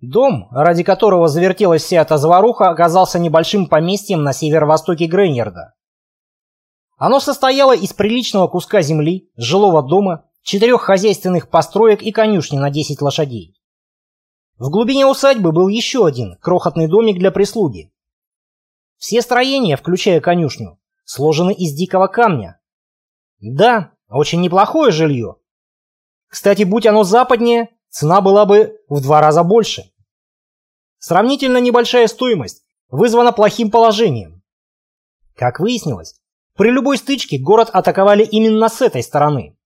Дом, ради которого завертелась вся эта заваруха, оказался небольшим поместьем на северо-востоке Грейнерда. Оно состояло из приличного куска земли, жилого дома, четырех хозяйственных построек и конюшни на 10 лошадей. В глубине усадьбы был еще один крохотный домик для прислуги. Все строения, включая конюшню, сложены из дикого камня. Да, очень неплохое жилье. Кстати, будь оно западнее, цена была бы в два раза больше. Сравнительно небольшая стоимость вызвана плохим положением. Как выяснилось, при любой стычке город атаковали именно с этой стороны.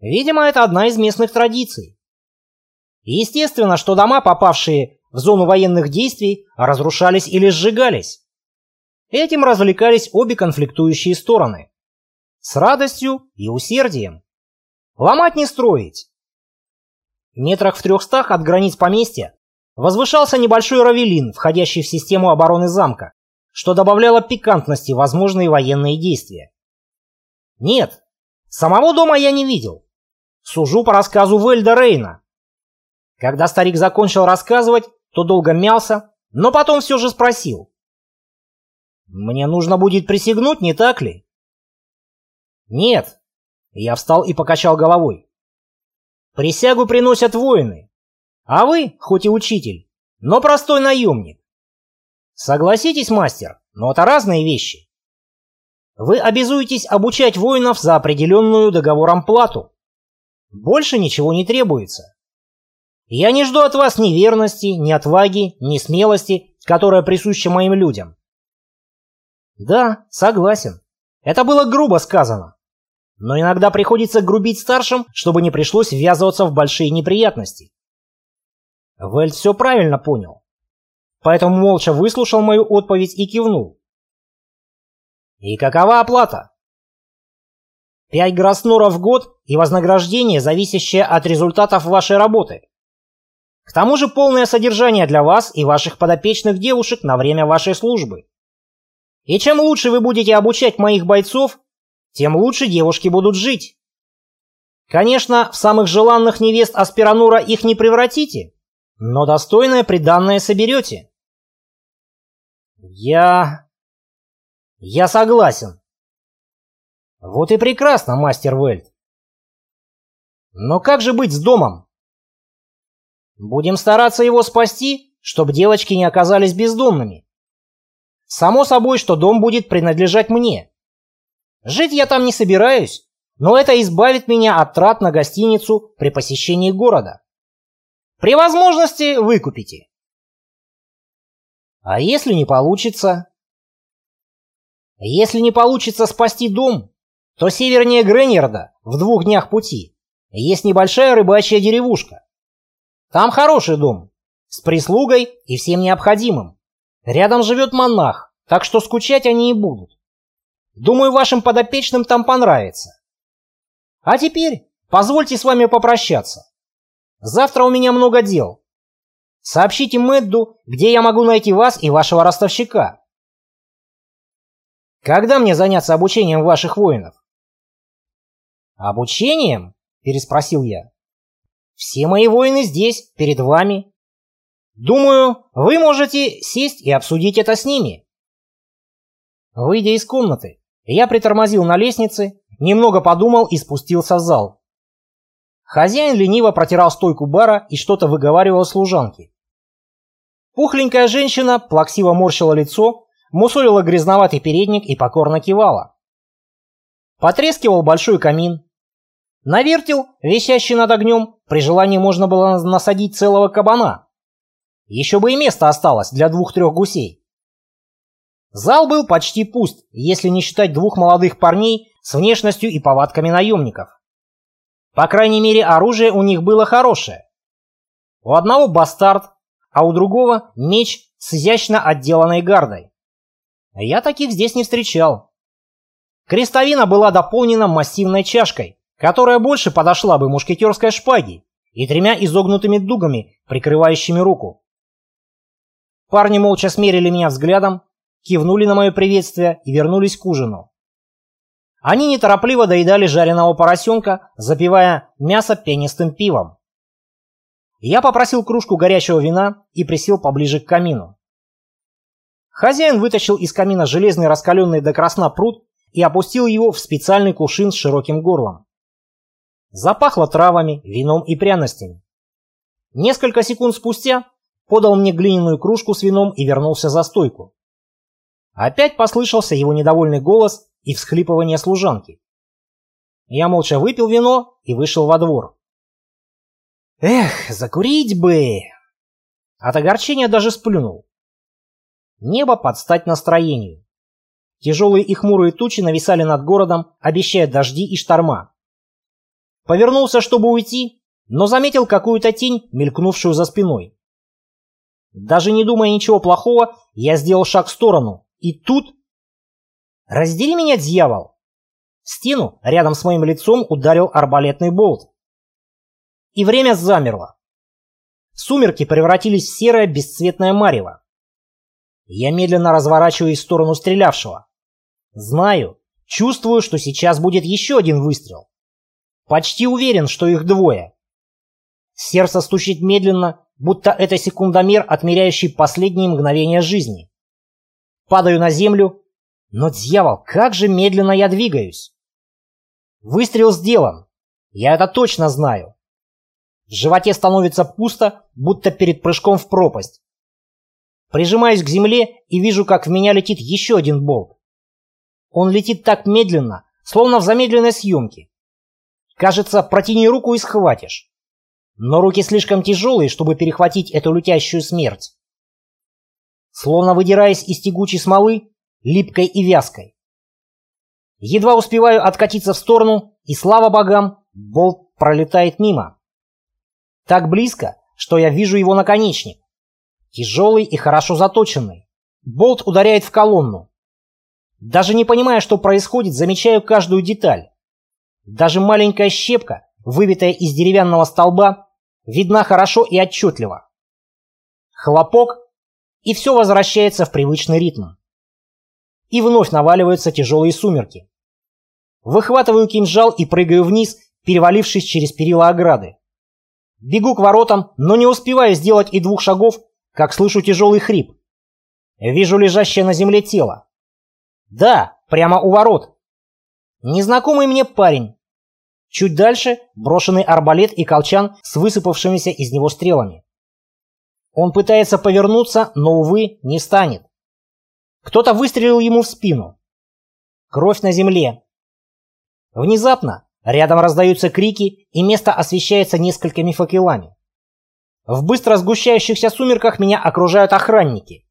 Видимо, это одна из местных традиций. Естественно, что дома, попавшие в зону военных действий, разрушались или сжигались. Этим развлекались обе конфликтующие стороны. С радостью и усердием. Ломать не строить. Метрах в трехстах от границ поместья возвышался небольшой равелин, входящий в систему обороны замка, что добавляло пикантности возможные военные действия. Нет, самого дома я не видел. Сужу по рассказу Вельда Рейна. Когда старик закончил рассказывать, то долго мялся, но потом все же спросил. «Мне нужно будет присягнуть, не так ли?» «Нет». Я встал и покачал головой. «Присягу приносят воины, а вы, хоть и учитель, но простой наемник. Согласитесь, мастер, но это разные вещи. Вы обязуетесь обучать воинов за определенную договором плату. Больше ничего не требуется. Я не жду от вас ни верности, ни отваги, ни смелости, которая присуща моим людям. Да, согласен. Это было грубо сказано. Но иногда приходится грубить старшим, чтобы не пришлось ввязываться в большие неприятности. Вельд все правильно понял. Поэтому молча выслушал мою отповедь и кивнул. «И какова оплата?» Пять гросноров в год и вознаграждение, зависящее от результатов вашей работы. К тому же полное содержание для вас и ваших подопечных девушек на время вашей службы. И чем лучше вы будете обучать моих бойцов, тем лучше девушки будут жить. Конечно, в самых желанных невест Аспиранура их не превратите, но достойное приданное соберете. Я... Я согласен. Вот и прекрасно, мастер Вельт. Но как же быть с домом? Будем стараться его спасти, чтобы девочки не оказались бездомными. Само собой, что дом будет принадлежать мне. Жить я там не собираюсь, но это избавит меня от трат на гостиницу при посещении города. При возможности выкупите. А если не получится? Если не получится спасти дом, то севернее Гренерда, в двух днях пути, есть небольшая рыбачья деревушка. Там хороший дом, с прислугой и всем необходимым. Рядом живет монах, так что скучать они и будут. Думаю, вашим подопечным там понравится. А теперь позвольте с вами попрощаться. Завтра у меня много дел. Сообщите Мэдду, где я могу найти вас и вашего ростовщика. Когда мне заняться обучением ваших воинов? «Обучением?» – переспросил я. «Все мои воины здесь, перед вами. Думаю, вы можете сесть и обсудить это с ними». Выйдя из комнаты, я притормозил на лестнице, немного подумал и спустился в зал. Хозяин лениво протирал стойку бара и что-то выговаривал служанке. Пухленькая женщина плаксиво морщила лицо, мусолила грязноватый передник и покорно кивала. Потрескивал большой камин, на вертел, висящий над огнем, при желании можно было насадить целого кабана. Еще бы и место осталось для двух-трех гусей. Зал был почти пуст, если не считать двух молодых парней с внешностью и повадками наемников. По крайней мере, оружие у них было хорошее. У одного бастард, а у другого меч с изящно отделанной гардой. Я таких здесь не встречал. Крестовина была дополнена массивной чашкой, которая больше подошла бы мушкетерской шпаге и тремя изогнутыми дугами, прикрывающими руку. Парни молча смерили меня взглядом, кивнули на мое приветствие и вернулись к ужину. Они неторопливо доедали жареного поросенка, запивая мясо пенистым пивом. Я попросил кружку горячего вина и присел поближе к камину. Хозяин вытащил из камина железный раскаленный до красна пруд и опустил его в специальный кувшин с широким горлом. Запахло травами, вином и пряностями. Несколько секунд спустя подал мне глиняную кружку с вином и вернулся за стойку. Опять послышался его недовольный голос и всхлипывание служанки. Я молча выпил вино и вышел во двор. Эх, закурить бы! От огорчения даже сплюнул. Небо под стать настроению. Тяжелые и хмурые тучи нависали над городом, обещая дожди и шторма. Повернулся, чтобы уйти, но заметил какую-то тень, мелькнувшую за спиной. Даже не думая ничего плохого, я сделал шаг в сторону, и тут... Раздели меня, дьявол! В стену рядом с моим лицом ударил арбалетный болт. И время замерло. Сумерки превратились в серое бесцветное марево. Я медленно разворачиваюсь в сторону стрелявшего. Знаю, чувствую, что сейчас будет еще один выстрел. Почти уверен, что их двое. Сердце стучит медленно, будто это секундомер, отмеряющий последние мгновения жизни. Падаю на землю, но, дьявол, как же медленно я двигаюсь. Выстрел сделан. Я это точно знаю. В животе становится пусто, будто перед прыжком в пропасть. Прижимаюсь к земле и вижу, как в меня летит еще один болт. Он летит так медленно, словно в замедленной съемке. Кажется, протяни руку и схватишь. Но руки слишком тяжелые, чтобы перехватить эту летящую смерть. Словно выдираясь из тягучей смолы, липкой и вязкой. Едва успеваю откатиться в сторону, и слава богам, болт пролетает мимо. Так близко, что я вижу его наконечник. Тяжелый и хорошо заточенный. Болт ударяет в колонну. Даже не понимая, что происходит, замечаю каждую деталь. Даже маленькая щепка, выбитая из деревянного столба, видна хорошо и отчетливо. Хлопок, и все возвращается в привычный ритм. И вновь наваливаются тяжелые сумерки. Выхватываю кинжал и прыгаю вниз, перевалившись через перила ограды. Бегу к воротам, но не успеваю сделать и двух шагов, как слышу тяжелый хрип. Вижу лежащее на земле тело. Да, прямо у ворот. Незнакомый мне парень. Чуть дальше брошенный арбалет и колчан с высыпавшимися из него стрелами. Он пытается повернуться, но, увы, не станет. Кто-то выстрелил ему в спину. Кровь на земле. Внезапно рядом раздаются крики, и место освещается несколькими факелами. В быстро сгущающихся сумерках меня окружают охранники.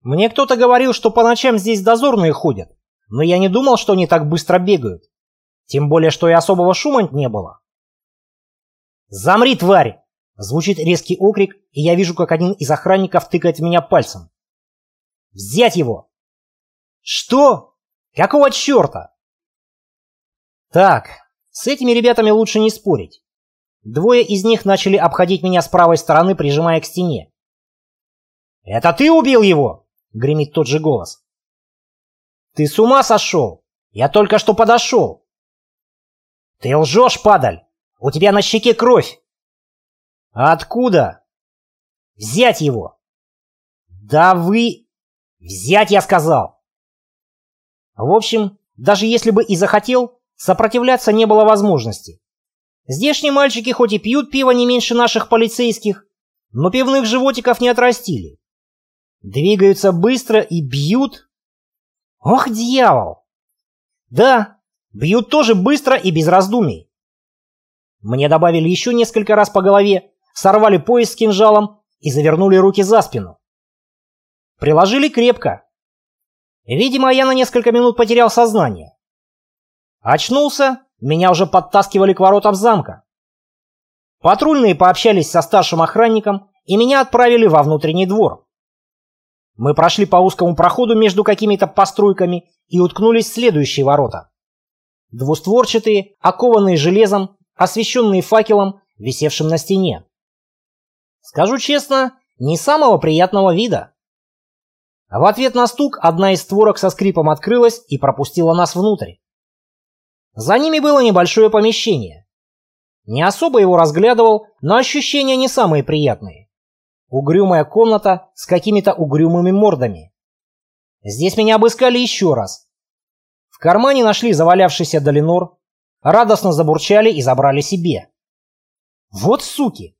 Мне кто-то говорил, что по ночам здесь дозорные ходят, но я не думал, что они так быстро бегают. Тем более, что и особого шума не было. «Замри, тварь!» Звучит резкий окрик, и я вижу, как один из охранников тыкает меня пальцем. «Взять его!» «Что? Какого черта?» Так, с этими ребятами лучше не спорить. Двое из них начали обходить меня с правой стороны, прижимая к стене. «Это ты убил его?» — гремит тот же голос. «Ты с ума сошел? Я только что подошел!» «Ты лжешь, падаль! У тебя на щеке кровь!» «А откуда?» «Взять его!» «Да вы...» «Взять, я сказал!» В общем, даже если бы и захотел, сопротивляться не было возможности. Здешние мальчики хоть и пьют пиво не меньше наших полицейских, но пивных животиков не отрастили. Двигаются быстро и бьют. Ох, дьявол! Да, бьют тоже быстро и без раздумий. Мне добавили еще несколько раз по голове, сорвали пояс с кинжалом и завернули руки за спину. Приложили крепко. Видимо, я на несколько минут потерял сознание. Очнулся меня уже подтаскивали к воротам замка. Патрульные пообщались со старшим охранником, и меня отправили во внутренний двор. Мы прошли по узкому проходу между какими-то постройками и уткнулись в следующие ворота. Двустворчатые, окованные железом, освещенные факелом, висевшим на стене. Скажу честно, не самого приятного вида. В ответ на стук одна из створок со скрипом открылась и пропустила нас внутрь. За ними было небольшое помещение. Не особо его разглядывал, но ощущения не самые приятные. Угрюмая комната с какими-то угрюмыми мордами. Здесь меня обыскали еще раз. В кармане нашли завалявшийся долинор, радостно забурчали и забрали себе. Вот суки!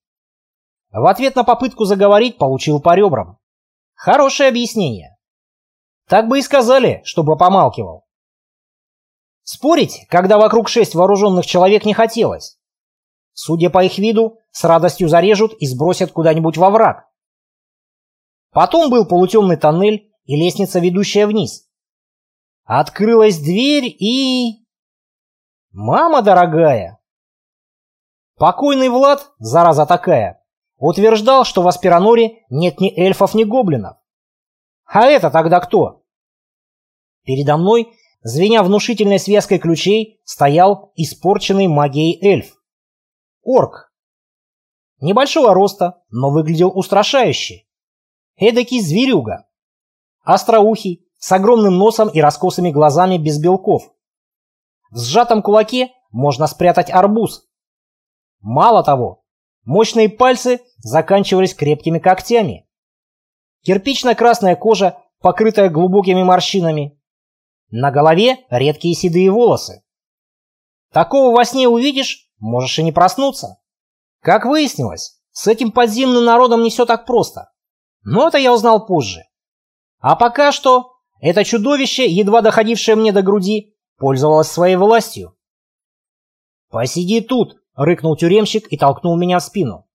В ответ на попытку заговорить получил по ребрам. Хорошее объяснение. Так бы и сказали, чтобы помалкивал. Спорить, когда вокруг шесть вооруженных человек, не хотелось. Судя по их виду, с радостью зарежут и сбросят куда-нибудь во враг. Потом был полутемный тоннель и лестница, ведущая вниз. Открылась дверь и... Мама дорогая! Покойный Влад, зараза такая, утверждал, что в Аспираноре нет ни эльфов, ни гоблинов. А это тогда кто? Передо мной, звеня внушительной связкой ключей, стоял испорченный магией эльф. Орк. Небольшого роста, но выглядел устрашающе. Эдакий зверюга. Остроухий, с огромным носом и раскосыми глазами без белков. В сжатом кулаке можно спрятать арбуз. Мало того, мощные пальцы заканчивались крепкими когтями. Кирпично-красная кожа, покрытая глубокими морщинами. На голове редкие седые волосы. Такого во сне увидишь, можешь и не проснуться. Как выяснилось, с этим подземным народом не все так просто. Но это я узнал позже. А пока что это чудовище, едва доходившее мне до груди, пользовалось своей властью. «Посиди тут!» — рыкнул тюремщик и толкнул меня в спину.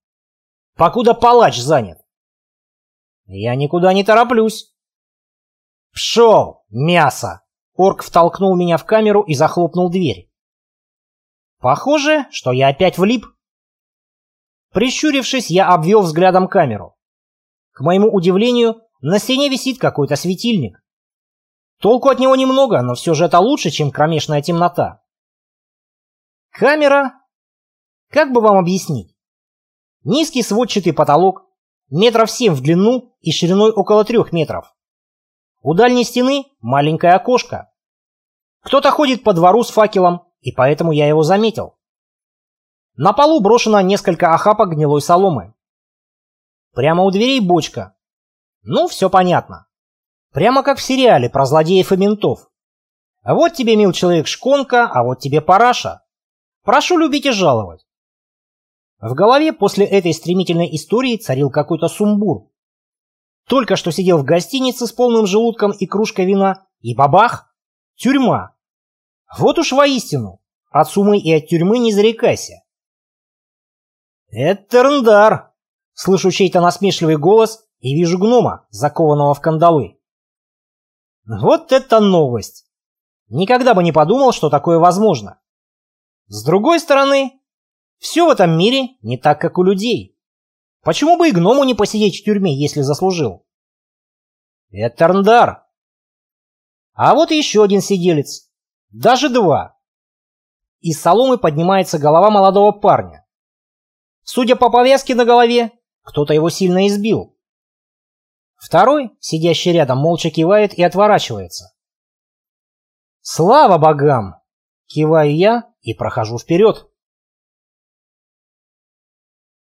«Покуда палач занят!» «Я никуда не тороплюсь!» «Пшел, мясо!» Орк втолкнул меня в камеру и захлопнул дверь. Похоже, что я опять влип. Прищурившись, я обвел взглядом камеру. К моему удивлению, на стене висит какой-то светильник. Толку от него немного, но все же это лучше, чем кромешная темнота. Камера... Как бы вам объяснить? Низкий сводчатый потолок, метров семь в длину и шириной около трех метров. У дальней стены маленькое окошко. Кто-то ходит по двору с факелом, и поэтому я его заметил. На полу брошено несколько охапок гнилой соломы. Прямо у дверей бочка. Ну, все понятно. Прямо как в сериале про злодеев и ментов. Вот тебе, мил человек, шконка, а вот тебе параша. Прошу любить и жаловать. В голове после этой стремительной истории царил какой-то сумбур. Только что сидел в гостинице с полным желудком и кружкой вина, и бабах! Тюрьма! Вот уж воистину, от сумы и от тюрьмы не зарекайся. «Этерндар!» Слышу чей-то насмешливый голос и вижу гнома, закованного в кандалы. Вот это новость! Никогда бы не подумал, что такое возможно. С другой стороны, все в этом мире не так, как у людей. Почему бы и гному не посидеть в тюрьме, если заслужил? Этерндар! А вот еще один сиделец. Даже два. Из соломы поднимается голова молодого парня. Судя по повязке на голове, кто-то его сильно избил. Второй, сидящий рядом, молча кивает и отворачивается. «Слава богам!» Киваю я и прохожу вперед.